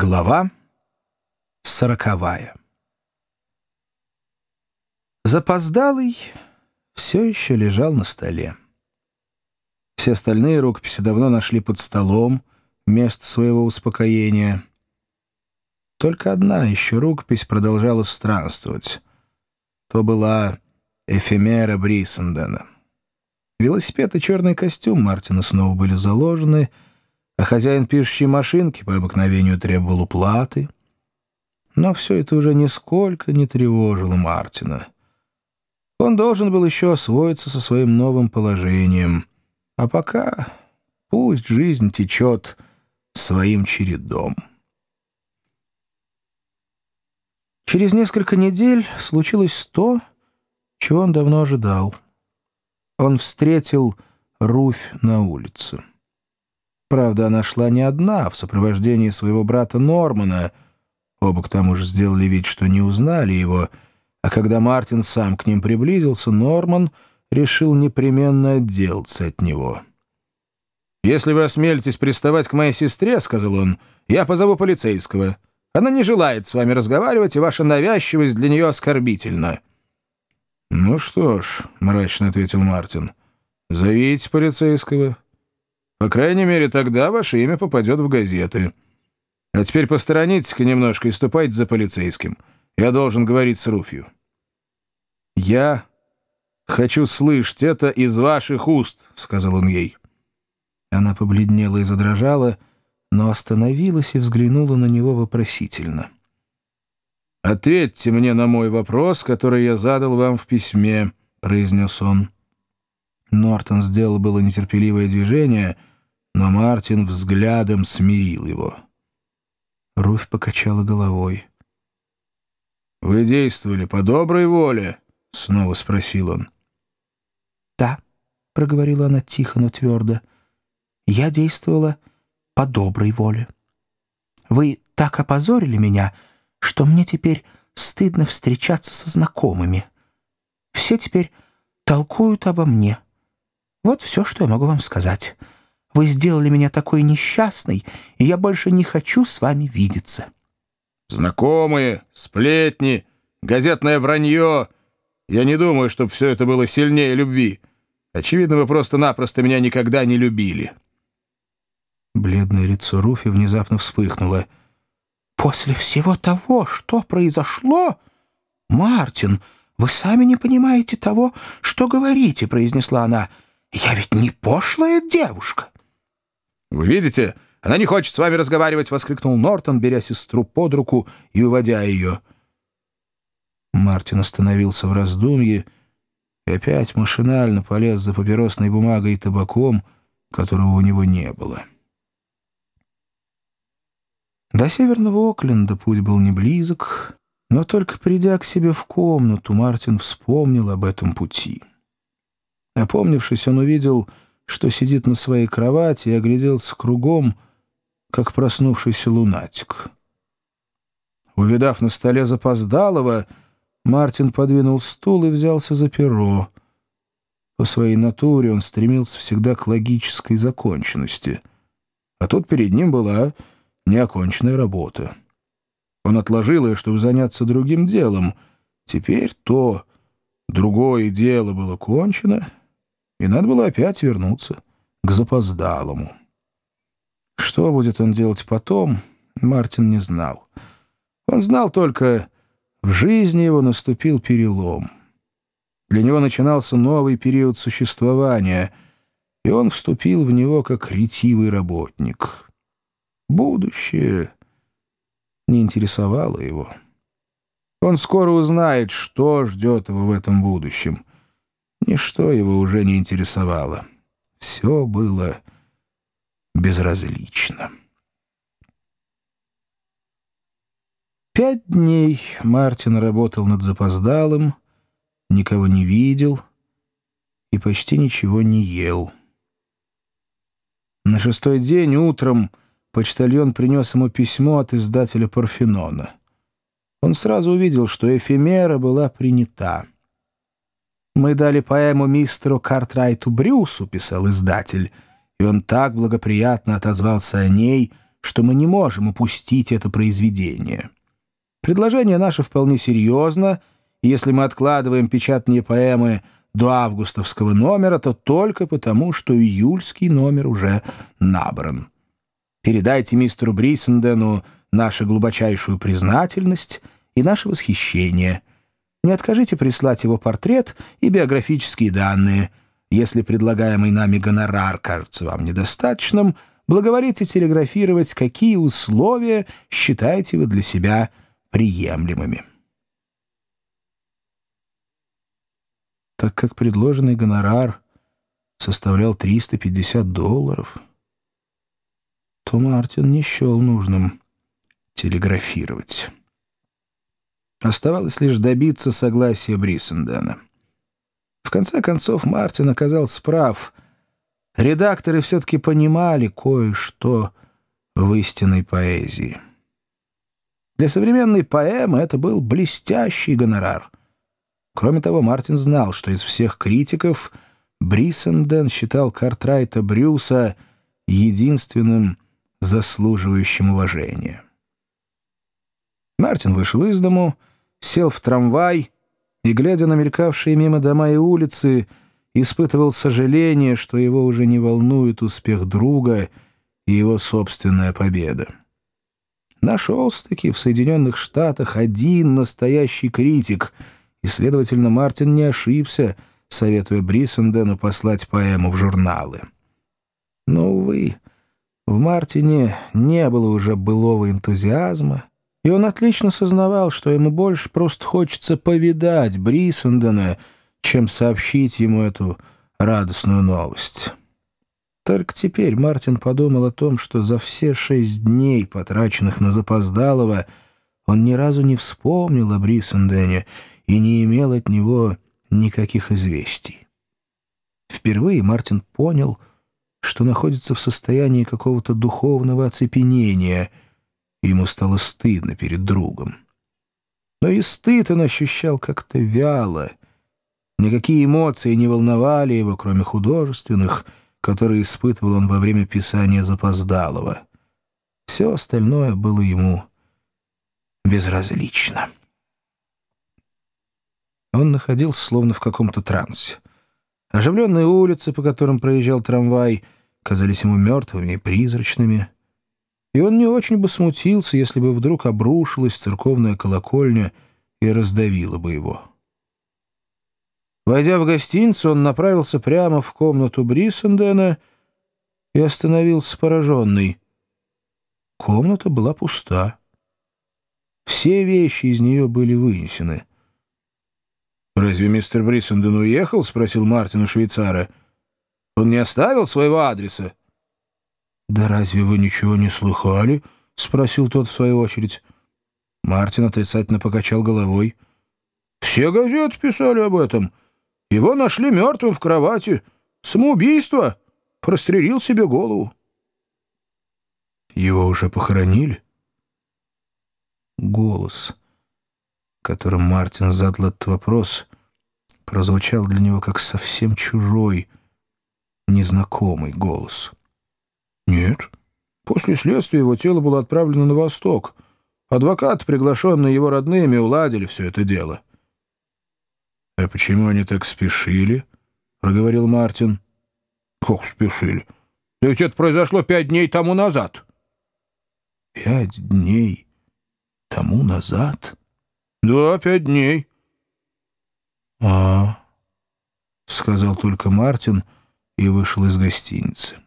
Глава сороковая Запоздалый все еще лежал на столе. Все остальные рукописи давно нашли под столом место своего успокоения. Только одна еще рукопись продолжала странствовать. То была эфемера Брисендена. Велосипед и черный костюм Мартина снова были заложены — а хозяин пишущей машинки по обыкновению требовал уплаты. Но все это уже нисколько не тревожило Мартина. Он должен был еще освоиться со своим новым положением. А пока пусть жизнь течет своим чередом. Через несколько недель случилось то, чего он давно ожидал. Он встретил Руфь на улице. Правда, она шла не одна, в сопровождении своего брата Нормана. Оба к тому же сделали вид, что не узнали его, а когда Мартин сам к ним приблизился, Норман решил непременно отделаться от него. «Если вы осмелитесь приставать к моей сестре, — сказал он, — я позову полицейского. Она не желает с вами разговаривать, и ваша навязчивость для нее оскорбительна». «Ну что ж», — мрачно ответил Мартин, — «зовите полицейского». По крайней мере, тогда ваше имя попадет в газеты. А теперь посторонитесь-ка немножко и ступайте за полицейским. Я должен говорить с Руфью». «Я хочу слышать это из ваших уст», — сказал он ей. Она побледнела и задрожала, но остановилась и взглянула на него вопросительно. «Ответьте мне на мой вопрос, который я задал вам в письме», — произнес он. Нортон сделал было нетерпеливое движение — но Мартин взглядом смирил его. Руфь покачала головой. «Вы действовали по доброй воле?» — снова спросил он. «Да», — проговорила она тихо, но твердо, — «я действовала по доброй воле. Вы так опозорили меня, что мне теперь стыдно встречаться со знакомыми. Все теперь толкуют обо мне. Вот все, что я могу вам сказать». Вы сделали меня такой несчастной, и я больше не хочу с вами видеться». «Знакомые, сплетни, газетное вранье. Я не думаю, чтобы все это было сильнее любви. Очевидно, вы просто-напросто меня никогда не любили». Бледное лицо Руфи внезапно вспыхнуло. «После всего того, что произошло, Мартин, вы сами не понимаете того, что говорите», — произнесла она. «Я ведь не пошлая девушка». «Вы видите, она не хочет с вами разговаривать!» — воскликнул Нортон, беря сестру под руку и уводя ее. Мартин остановился в раздумье и опять машинально полез за папиросной бумагой и табаком, которого у него не было. До северного Окленда путь был не близок, но только придя к себе в комнату, Мартин вспомнил об этом пути. Опомнившись, он увидел что сидит на своей кровати и огляделся кругом, как проснувшийся лунатик. Увидав на столе запоздалого, Мартин подвинул стул и взялся за перо. По своей натуре он стремился всегда к логической законченности. А тут перед ним была неоконченная работа. Он отложил ее, чтобы заняться другим делом. Теперь то другое дело было кончено — и надо было опять вернуться к запоздалому. Что будет он делать потом, Мартин не знал. Он знал только, в жизни его наступил перелом. Для него начинался новый период существования, и он вступил в него как ретивый работник. Будущее не интересовало его. Он скоро узнает, что ждет его в этом будущем — Ничто его уже не интересовало. Все было безразлично. Пять дней Мартин работал над запоздалым, никого не видел и почти ничего не ел. На шестой день утром почтальон принес ему письмо от издателя Парфенона. Он сразу увидел, что эфемера была принята. «Мы дали поэму мистеру Картрайту Брюсу», — писал издатель, и он так благоприятно отозвался о ней, что мы не можем упустить это произведение. Предложение наше вполне серьезно, и если мы откладываем печатные поэмы до августовского номера, то только потому, что июльский номер уже набран. Передайте мистеру Брисендену нашу глубочайшую признательность и наше восхищение. Не откажите прислать его портрет и биографические данные. Если предлагаемый нами гонорар кажется вам недостаточным, благоволите телеграфировать, какие условия считаете вы для себя приемлемыми. Так как предложенный гонорар составлял 350 долларов, то Мартин не счел нужным телеграфировать. Оставалось лишь добиться согласия Брисендена. В конце концов, Мартин оказался прав. Редакторы все-таки понимали кое-что в истинной поэзии. Для современной поэмы это был блестящий гонорар. Кроме того, Мартин знал, что из всех критиков Бриссенден считал Картрайта Брюса единственным заслуживающим уважения. Мартин вышел из дому, сел в трамвай и, глядя на мелькавшие мимо дома и улицы, испытывал сожаление, что его уже не волнует успех друга и его собственная победа. Нашелся-таки в Соединенных Штатах один настоящий критик, и, следовательно, Мартин не ошибся, советуя Бриссендену послать поэму в журналы. Но, увы, в Мартине не было уже былого энтузиазма, и он отлично сознавал, что ему больше просто хочется повидать Брисендена, чем сообщить ему эту радостную новость. Только теперь Мартин подумал о том, что за все шесть дней, потраченных на запоздалого, он ни разу не вспомнил о Брисендене и не имел от него никаких известий. Впервые Мартин понял, что находится в состоянии какого-то духовного оцепенения — Ему стало стыдно перед другом. Но и стыд он ощущал как-то вяло. Никакие эмоции не волновали его, кроме художественных, которые испытывал он во время писания запоздалого. Все остальное было ему безразлично. Он находился словно в каком-то трансе. Оживленные улицы, по которым проезжал трамвай, казались ему мертвыми и призрачными — и он не очень бы смутился, если бы вдруг обрушилась церковная колокольня и раздавила бы его. Войдя в гостиницу, он направился прямо в комнату Бриссендена и остановился пораженный. Комната была пуста. Все вещи из нее были вынесены. «Разве мистер Бриссенден уехал?» — спросил Мартин у швейцара. «Он не оставил своего адреса?» «Да разве вы ничего не слыхали?» — спросил тот в свою очередь. Мартин отрицательно покачал головой. «Все газеты писали об этом. Его нашли мертвым в кровати. Самоубийство. Прострелил себе голову». «Его уже похоронили?» Голос, которым Мартин задал этот вопрос, прозвучал для него как совсем чужой, незнакомый голос. «Нет. После следствия его тело было отправлено на восток. Адвокат, приглашенный его родными, уладили все это дело». «А почему они так спешили?» — проговорил Мартин. «Ох, спешили. Да ведь это произошло пять дней тому назад». «Пять дней тому назад?» «Да, пять дней». «А...» — сказал только Мартин и вышел из гостиницы.